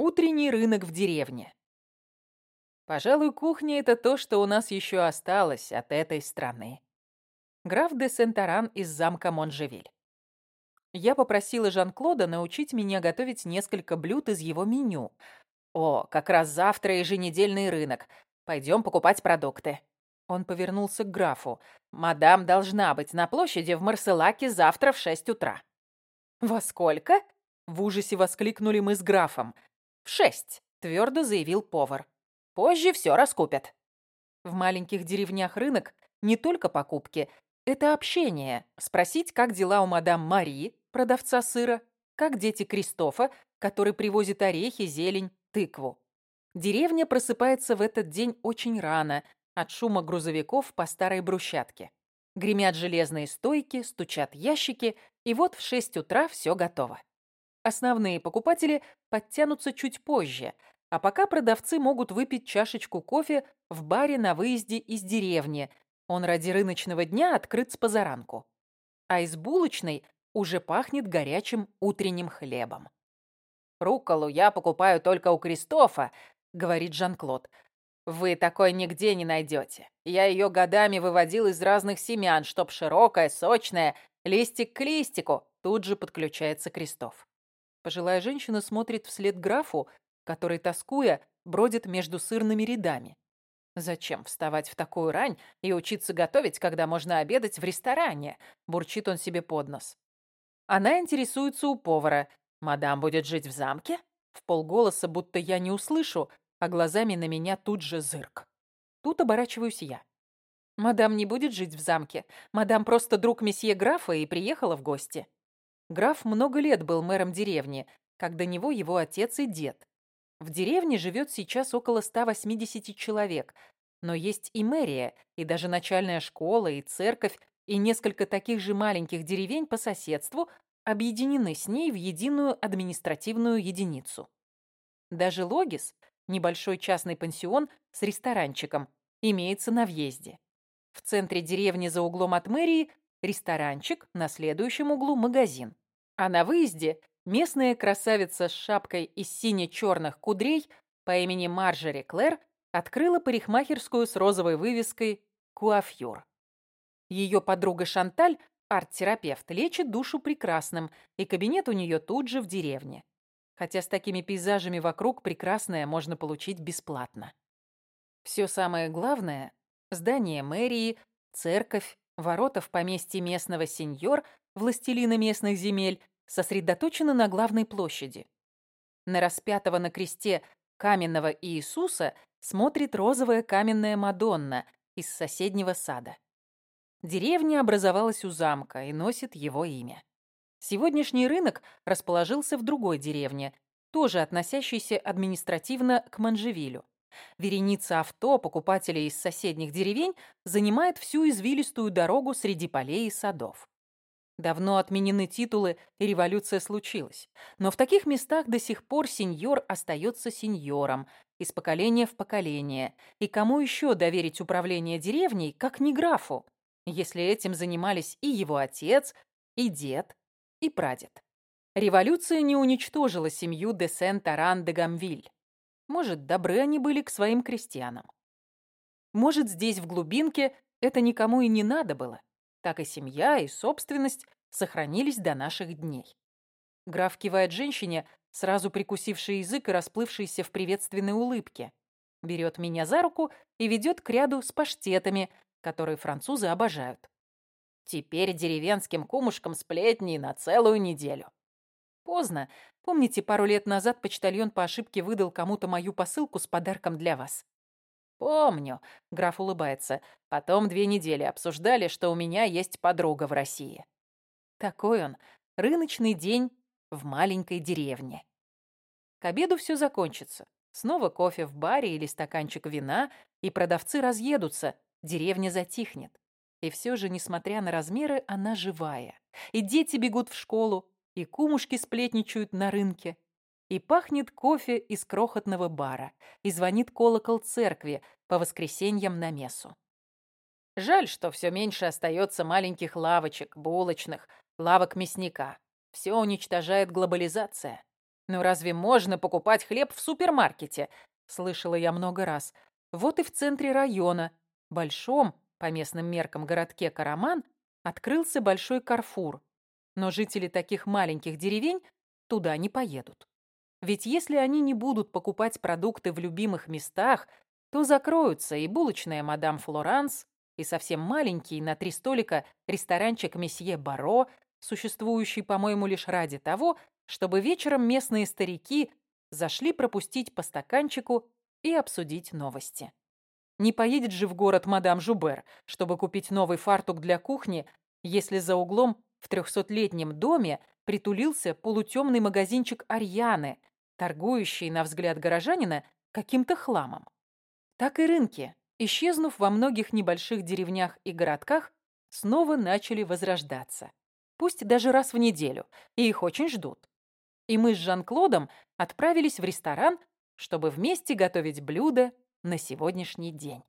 Утренний рынок в деревне. Пожалуй, кухня — это то, что у нас еще осталось от этой страны. Граф де Сентаран из замка Монжевиль. Я попросила Жан-Клода научить меня готовить несколько блюд из его меню. О, как раз завтра еженедельный рынок. Пойдем покупать продукты. Он повернулся к графу. «Мадам должна быть на площади в Марселаке завтра в шесть утра». «Во сколько?» В ужасе воскликнули мы с графом. «В шесть», — твердо заявил повар. «Позже все раскупят». В маленьких деревнях рынок не только покупки, это общение. Спросить, как дела у мадам Мари, продавца сыра, как дети Кристофа, который привозит орехи, зелень, тыкву. Деревня просыпается в этот день очень рано, от шума грузовиков по старой брусчатке. Гремят железные стойки, стучат ящики, и вот в шесть утра все готово. Основные покупатели подтянутся чуть позже, а пока продавцы могут выпить чашечку кофе в баре на выезде из деревни. Он ради рыночного дня открыт с позаранку. А из булочной уже пахнет горячим утренним хлебом. «Рукколу я покупаю только у Кристофа», — говорит Жан-Клод. Вы такой нигде не найдете. Я ее годами выводил из разных семян, чтоб широкая, сочная, листик к листику. Тут же подключается Крестов. Пожилая женщина смотрит вслед графу, который, тоскуя, бродит между сырными рядами. «Зачем вставать в такую рань и учиться готовить, когда можно обедать в ресторане?» – бурчит он себе под нос. Она интересуется у повара. «Мадам будет жить в замке?» В полголоса, будто я не услышу, а глазами на меня тут же зырк. Тут оборачиваюсь я. Мадам не будет жить в замке. Мадам просто друг месье графа и приехала в гости. Граф много лет был мэром деревни, как до него его отец и дед. В деревне живет сейчас около 180 человек, но есть и мэрия, и даже начальная школа, и церковь, и несколько таких же маленьких деревень по соседству объединены с ней в единую административную единицу. Даже Логис, Небольшой частный пансион с ресторанчиком имеется на въезде. В центре деревни за углом от мэрии ресторанчик, на следующем углу магазин. А на выезде местная красавица с шапкой из сине-черных кудрей по имени Марджери Клэр открыла парикмахерскую с розовой вывеской «Куафьюр». Ее подруга Шанталь, арт-терапевт, лечит душу прекрасным, и кабинет у нее тут же в деревне хотя с такими пейзажами вокруг прекрасное можно получить бесплатно. Все самое главное – здание мэрии, церковь, ворота в поместье местного сеньор, властелина местных земель, сосредоточены на главной площади. На распятого на кресте каменного Иисуса смотрит розовая каменная Мадонна из соседнего сада. Деревня образовалась у замка и носит его имя. Сегодняшний рынок расположился в другой деревне, тоже относящейся административно к Манжевилю. Вереница авто покупателей из соседних деревень занимает всю извилистую дорогу среди полей и садов. Давно отменены титулы, и революция случилась. Но в таких местах до сих пор сеньор остается сеньором, из поколения в поколение. И кому еще доверить управление деревней, как не графу, если этим занимались и его отец, и дед, и прадед. Революция не уничтожила семью де Сен-Таран де Гамвиль. Может, добры они были к своим крестьянам. Может, здесь, в глубинке, это никому и не надо было. Так и семья, и собственность сохранились до наших дней. Граф кивает женщине, сразу прикусивший язык и расплывшийся в приветственной улыбке. Берет меня за руку и ведет к ряду с паштетами, которые французы обожают. Теперь деревенским кумушкам сплетни на целую неделю. Поздно. Помните, пару лет назад почтальон по ошибке выдал кому-то мою посылку с подарком для вас? Помню, граф улыбается. Потом две недели обсуждали, что у меня есть подруга в России. Такой он. Рыночный день в маленькой деревне. К обеду все закончится. Снова кофе в баре или стаканчик вина, и продавцы разъедутся, деревня затихнет. И все же, несмотря на размеры, она живая. И дети бегут в школу, и кумушки сплетничают на рынке. И пахнет кофе из крохотного бара, и звонит колокол церкви по воскресеньям на мессу. Жаль, что все меньше остается маленьких лавочек, булочных, лавок мясника. Все уничтожает глобализация. Но разве можно покупать хлеб в супермаркете? Слышала я много раз. Вот и в центре района, большом, по местным меркам, городке Караман, открылся большой Карфур. Но жители таких маленьких деревень туда не поедут. Ведь если они не будут покупать продукты в любимых местах, то закроются и булочная мадам Флоранс, и совсем маленький на три столика ресторанчик месье Баро, существующий, по-моему, лишь ради того, чтобы вечером местные старики зашли пропустить по стаканчику и обсудить новости. Не поедет же в город мадам Жубер, чтобы купить новый фартук для кухни, если за углом в трехсотлетнем доме притулился полутемный магазинчик Арьяны, торгующий, на взгляд горожанина, каким-то хламом. Так и рынки, исчезнув во многих небольших деревнях и городках, снова начали возрождаться. Пусть даже раз в неделю, и их очень ждут. И мы с Жан-Клодом отправились в ресторан, чтобы вместе готовить блюда на сегодняшний день.